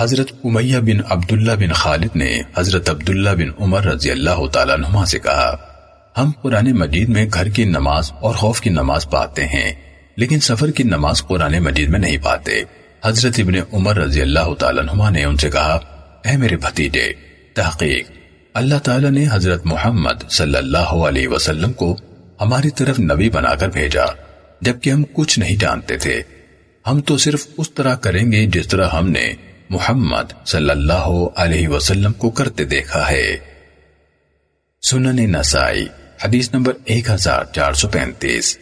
حضرت امیہ بن عبداللہ بن خالد نے حضرت عبداللہ بن عمر رضی اللہ تعالیٰ عنہ سے کہا، ہم قرآن مجید میں گھر کی نماز اور خوف کی نماز پاتے ہیں، لیکن سفر کی نماز قرآن مجید میں نہیں پاتے۔ حضرت ابن عمر رضی اللہ تعالیٰ عنہ نے ان سے کہا، اے میرے بھتیجے، تحقیق۔ اللہ تعالیٰ نے حضرت محمد صلی اللہ علیہ وسلم کو ہماری طرف نبی بنا کر بھیجا، جبکہ ہم کچھ نہیں جانتے تھے۔ ہم تو صرف اس طرح کریں گے جس طرح ہم نے محمد صلی اللہ علیہ وسلم کو کرتے دیکھا ہے۔ سنن نسائی حدیث نمبر 1435